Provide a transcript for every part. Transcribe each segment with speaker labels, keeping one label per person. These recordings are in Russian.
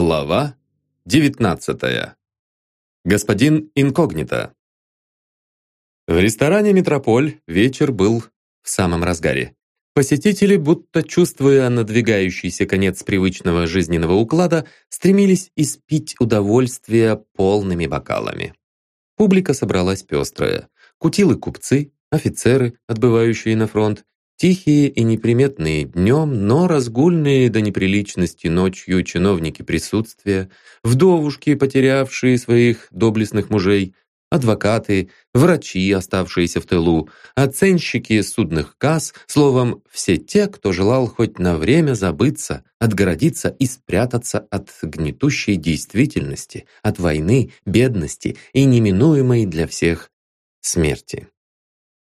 Speaker 1: Глава 19. Господин инкогнито. В ресторане «Метрополь» вечер был в самом разгаре. Посетители, будто чувствуя надвигающийся конец привычного жизненного уклада, стремились испить удовольствие полными бокалами. Публика собралась пестрая. Кутилы купцы, офицеры, отбывающие на фронт, Тихие и неприметные днем, но разгульные до неприличности ночью чиновники присутствия, вдовушки, потерявшие своих доблестных мужей, адвокаты, врачи, оставшиеся в тылу, оценщики судных касс, словом, все те, кто желал хоть на время забыться, отгородиться и спрятаться от гнетущей действительности, от войны, бедности и неминуемой для всех смерти.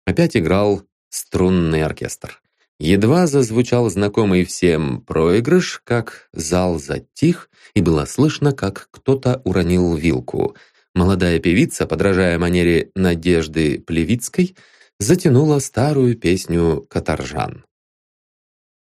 Speaker 1: Опять играл струнный оркестр. Едва зазвучал знакомый всем проигрыш, как зал затих, и было слышно, как кто-то уронил вилку. Молодая певица, подражая манере Надежды Плевицкой, затянула старую песню «Каторжан».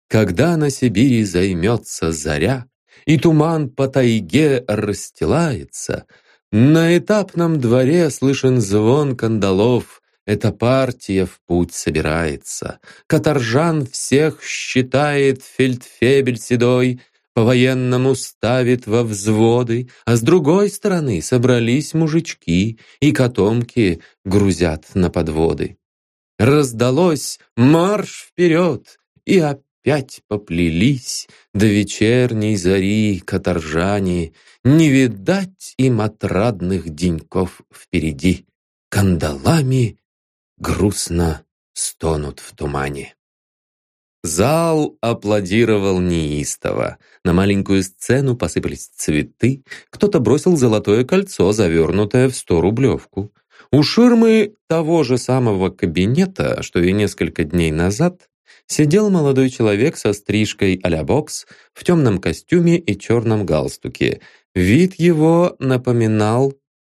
Speaker 1: Когда на Сибири займется заря, и туман по тайге расстилается, на этапном дворе слышен звон кандалов, эта партия в путь собирается. Каторжан всех считает фельдфебель седой, по-военному ставит во взводы, а с другой стороны собрались мужички и котомки грузят на подводы. Раздалось марш вперед, и опять поплелись до вечерней зари каторжане, не видать им отрадных деньков впереди. Кандалами грустно стонут в тумане. Зал аплодировал неистово. На маленькую сцену посыпались цветы. Кто-то бросил золотое кольцо, завернутое в сто рублевку. У ширмы того же самого кабинета, что и несколько дней назад, сидел молодой человек со стрижкой а-ля бокс в темном костюме и черном галстуке. Вид его напоминал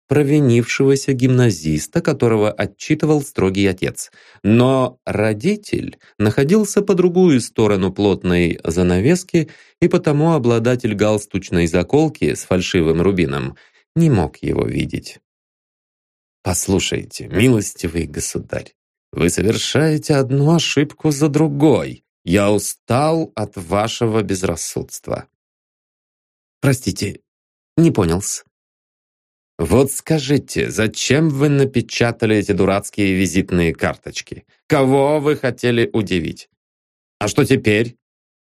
Speaker 1: провинившегося гимназиста, которого отчитывал строгий отец. Но родитель находился по другую сторону плотной занавески, и потому обладатель галстучной заколки с фальшивым рубином не мог его видеть. «Послушайте, милостивый государь, вы совершаете одну ошибку за другой. Я устал от вашего безрассудства». «Простите, не понял-с», вот скажите, зачем вы напечатали эти дурацкие визитные карточки? Кого вы хотели удивить? А что теперь?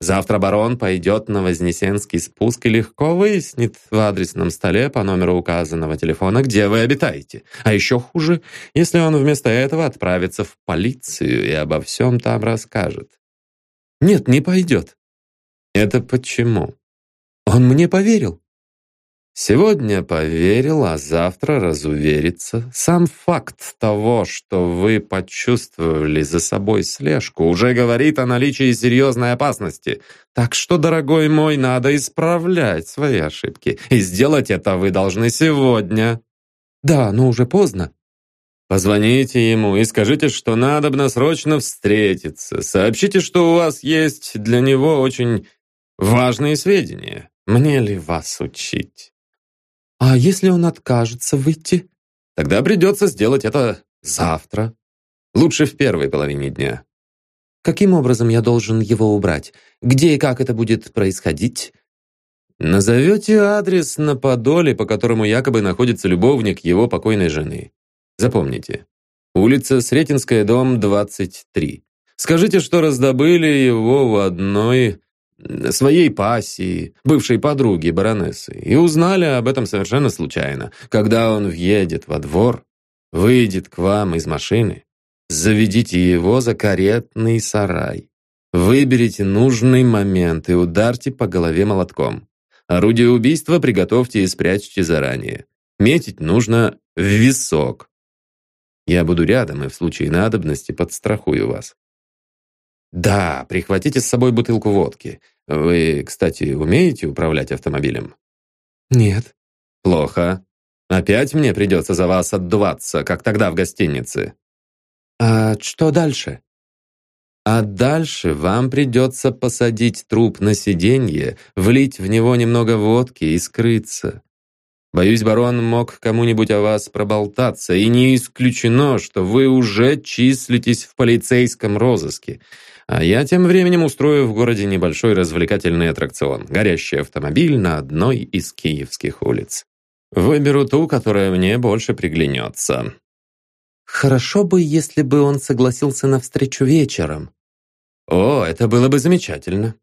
Speaker 1: Завтра барон пойдет на Вознесенский спуск и легко выяснит в адресном столе по номеру указанного телефона, где вы обитаете. А еще хуже, если он вместо этого отправится в полицию и обо всем там расскажет. Нет, не пойдет. Это почему? Он мне поверил. Сегодня поверил, а завтра разуверится. Сам факт того, что вы почувствовали за собой слежку, уже говорит о наличии серьезной опасности. Так что, дорогой мой, надо исправлять свои ошибки. И сделать это вы должны сегодня. Да, но уже поздно. Позвоните ему и скажите, что надо срочно встретиться. Сообщите, что у вас есть для него очень важные сведения. Мне ли вас учить? А если он откажется выйти? Тогда придется сделать это завтра. Лучше в первой половине дня. Каким образом я должен его убрать? Где и как это будет происходить? Назовете адрес на Подоле, по которому якобы находится любовник его покойной жены. Запомните. Улица Сретенская, дом 23. Скажите, что раздобыли его в одной своей пассии, бывшей подруги баронессы, и узнали об этом совершенно случайно. Когда он въедет во двор, выйдет к вам из машины, заведите его за каретный сарай. Выберите нужный момент и ударьте по голове молотком. Орудие убийства приготовьте и спрячьте заранее. Метить нужно в висок. Я буду рядом и в случае надобности подстрахую вас. Да, прихватите с собой бутылку водки. Вы, кстати, умеете управлять автомобилем? Нет. Плохо. Опять мне придется за вас отдуваться, как тогда в гостинице. А что дальше? А дальше вам придется посадить труп на сиденье, влить в него немного водки и скрыться. Боюсь, барон мог кому-нибудь о вас проболтаться, и не исключено, что вы уже числитесь в полицейском розыске. А я тем временем устрою в городе небольшой развлекательный аттракцион. Горящий автомобиль на одной из киевских улиц. Выберу ту, которая мне больше приглянется.
Speaker 2: Хорошо бы, если бы он согласился на встречу вечером.
Speaker 1: О, это было бы замечательно.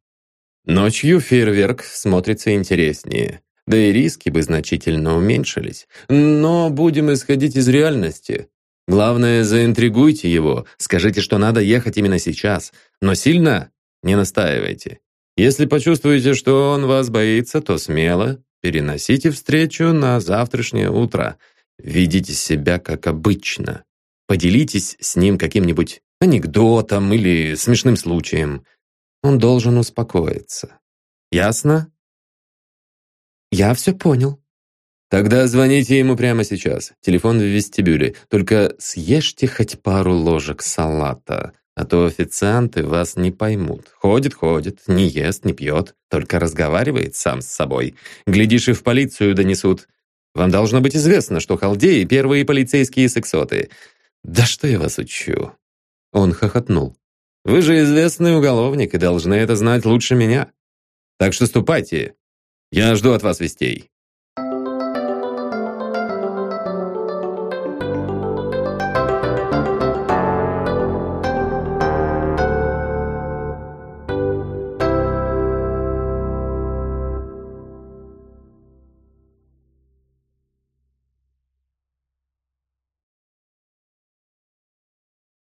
Speaker 1: Ночью фейерверк смотрится интереснее да и риски бы значительно уменьшились. Но будем исходить из реальности. Главное, заинтригуйте его, скажите, что надо ехать именно сейчас, но сильно не настаивайте. Если почувствуете, что он вас боится, то смело переносите встречу на завтрашнее утро. Ведите себя как обычно. Поделитесь с ним каким-нибудь анекдотом или смешным случаем. Он должен успокоиться. Ясно?
Speaker 2: «Я все понял».
Speaker 1: «Тогда звоните ему прямо сейчас. Телефон в вестибюле. Только съешьте хоть пару ложек салата, а то официанты вас не поймут. Ходит, ходит, не ест, не пьет, только разговаривает сам с собой. Глядишь, и в полицию донесут. Вам должно быть известно, что халдеи — первые полицейские сексоты. Да что я вас учу?» Он хохотнул. «Вы же известный уголовник и должны это знать лучше меня. Так что ступайте, я жду от вас вестей.